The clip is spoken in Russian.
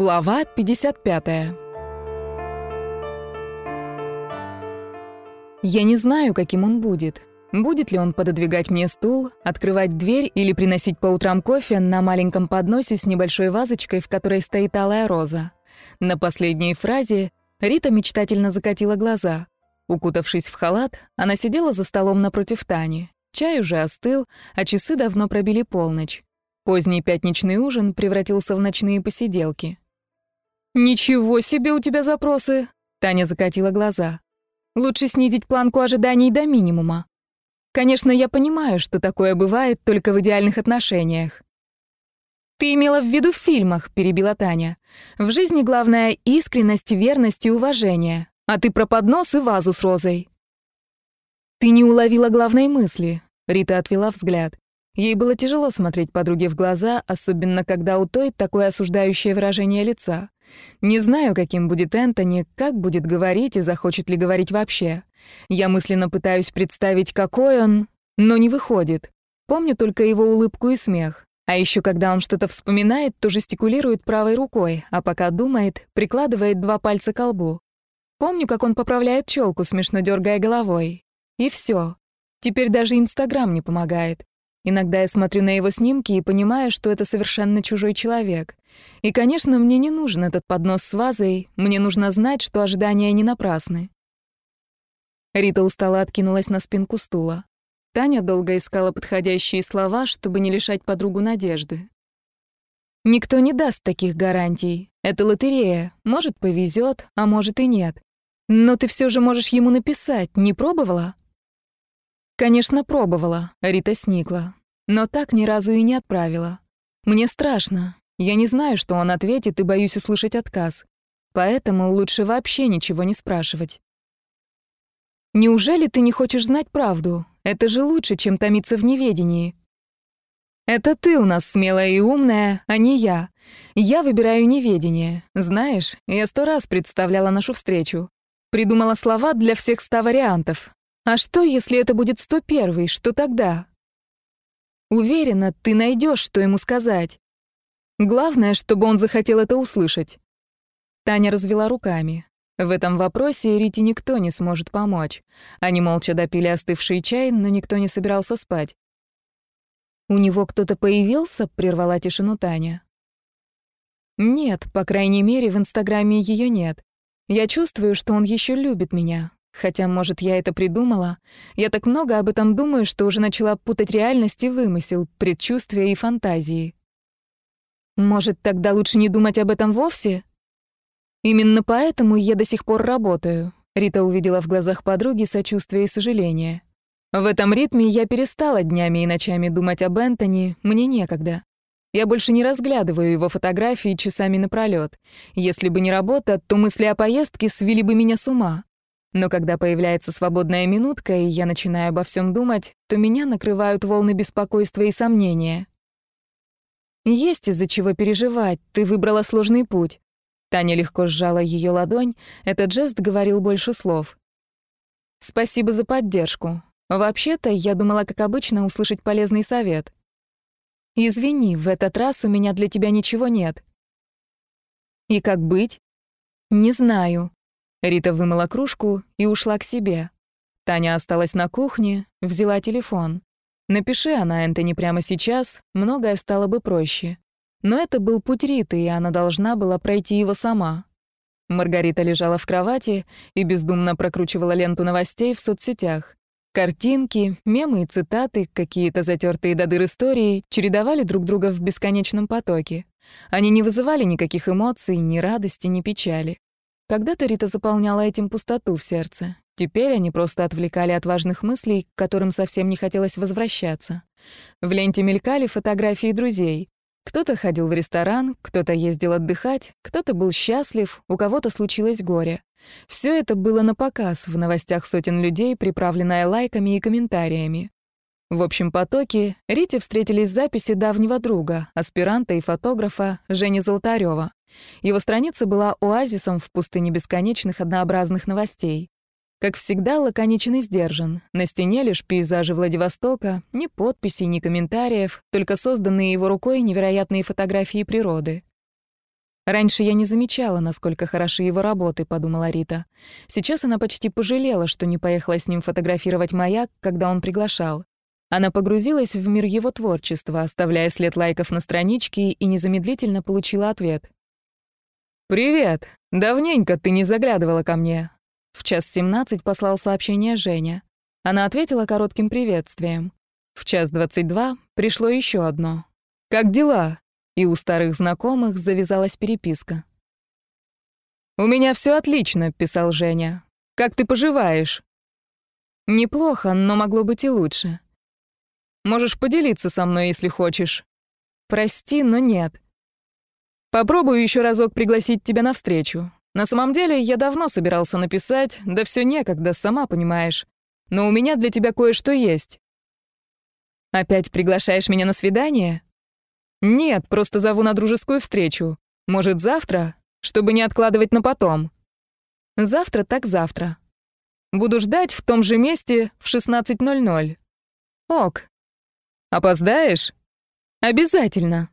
Глава 55. Я не знаю, каким он будет. Будет ли он пододвигать мне стул, открывать дверь или приносить по утрам кофе на маленьком подносе с небольшой вазочкой, в которой стоит алая роза. На последней фразе Рита мечтательно закатила глаза. Укутавшись в халат, она сидела за столом напротив Тани. Чай уже остыл, а часы давно пробили полночь. Поздний пятничный ужин превратился в ночные посиделки. «Ничего себе у тебя запросы!» Таня закатила глаза. «Лучше снизить планку ожиданий до минимума. Конечно, я понимаю, что такое бывает только в идеальных отношениях. «Ты имела в виду в фильмах», — перебила Таня. «В жизни главное — искренность, верность и уважение. А ты про поднос и вазу с розой». «Ты не уловила главной мысли», — Рита отвела взгляд. Ей было тяжело смотреть подруге в глаза, особенно когда у той такое осуждающее выражение лица. Не знаю, каким будет Энтони, как будет говорить и захочет ли говорить вообще. Я мысленно пытаюсь представить, какой он, но не выходит. Помню только его улыбку и смех. А еще когда он что-то вспоминает, то жестикулирует правой рукой, а пока думает, прикладывает два пальца к лбу. Помню, как он поправляет челку, смешно дергая головой. И все. Теперь даже Инстаграм не помогает. Иногда я смотрю на его снимки и понимаю, что это совершенно чужой человек. И, конечно, мне не нужен этот поднос с вазой, мне нужно знать, что ожидания не напрасны. Рита устало откинулась на спинку стула. Таня долго искала подходящие слова, чтобы не лишать подругу надежды. «Никто не даст таких гарантий. Это лотерея. Может, повезет, а может и нет. Но ты все же можешь ему написать, не пробовала?» «Конечно, пробовала», — Рита сникла. «Но так ни разу и не отправила. Мне страшно. Я не знаю, что он ответит, и боюсь услышать отказ. Поэтому лучше вообще ничего не спрашивать». «Неужели ты не хочешь знать правду? Это же лучше, чем томиться в неведении». «Это ты у нас смелая и умная, а не я. Я выбираю неведение. Знаешь, я сто раз представляла нашу встречу. Придумала слова для всех ста вариантов, а что, если это будет 101-й? Что тогда? Уверена, ты найдешь, что ему сказать. Главное, чтобы он захотел это услышать. Таня развела руками. В этом вопросе Рите никто не сможет помочь. Они молча допили остывший чай, но никто не собирался спать. «У него кто-то появился?» — прервала тишину Таня. «Нет, по крайней мере, в Инстаграме ее нет. Я чувствую, что он еще любит меня. Хотя, может, я это придумала. Я так много об этом думаю, что уже начала путать реальность и вымысел, предчувствия и фантазии. Может, тогда лучше не думать об этом вовсе? Именно поэтому я до сих пор работаю. Рита увидела в глазах подруги сочувствие и сожаление. В этом ритме я перестала днями и ночами думать об Энтони, мне некогда. Я больше не разглядываю его фотографии часами напролёт. Если бы не работа, то мысли о поездке свели бы меня с ума. Но когда появляется свободная минутка, и я начинаю обо всем думать, то меня накрывают волны беспокойства и сомнения. Есть из-за чего переживать, ты выбрала сложный путь. Таня легко сжала ее ладонь, этот жест говорил больше слов. Спасибо за поддержку. Вообще-то, я думала, как обычно, услышать полезный совет. Извини, в этот раз у меня для тебя ничего нет. И как быть? Не знаю. Рита вымыла кружку и ушла к себе. Таня осталась на кухне, взяла телефон. Напиши она Энтони прямо сейчас, многое стало бы проще. Но это был путь Риты, и она должна была пройти его сама. Маргарита лежала в кровати и бездумно прокручивала ленту новостей в соцсетях. Картинки, мемы и цитаты, какие-то затертые до дыр истории чередовали друг друга в бесконечном потоке. Они не вызывали никаких эмоций, ни радости, ни печали. Когда-то Рита заполняла этим пустоту в сердце. Теперь они просто отвлекали от важных мыслей, к которым совсем не хотелось возвращаться. В ленте мелькали фотографии друзей. Кто-то ходил в ресторан, кто-то ездил отдыхать, кто-то был счастлив, у кого-то случилось горе. Все это было на показ в новостях сотен людей, приправленное лайками и комментариями. В общем потоке Рите встретились записи давнего друга, аспиранта и фотографа Жени Золотарёва. Его страница была оазисом в пустыне бесконечных однообразных новостей. Как всегда, лаконичен и сдержан. На стене лишь пейзажи Владивостока, ни подписей, ни комментариев, только созданные его рукой невероятные фотографии природы. Раньше я не замечала, насколько хороши его работы, подумала Рита. Сейчас она почти пожалела, что не поехала с ним фотографировать маяк, когда он приглашал. Она погрузилась в мир его творчества, оставляя след лайков на страничке, и незамедлительно получила ответ. «Привет! Давненько ты не заглядывала ко мне». В час семнадцать послал сообщение Женя. Она ответила коротким приветствием. В час двадцать два пришло еще одно. «Как дела?» И у старых знакомых завязалась переписка. «У меня все отлично», — писал Женя. «Как ты поживаешь?» «Неплохо, но могло быть и лучше. Можешь поделиться со мной, если хочешь. Прости, но нет. Попробую еще разок пригласить тебя на встречу. На самом деле, я давно собирался написать, да все некогда, сама понимаешь. Но у меня для тебя кое-что есть. Опять приглашаешь меня на свидание? Нет, просто зову на дружескую встречу. Может, завтра, чтобы не откладывать на потом. Завтра так завтра. Буду ждать в том же месте в 16.00. Ок, Опоздаешь? Обязательно.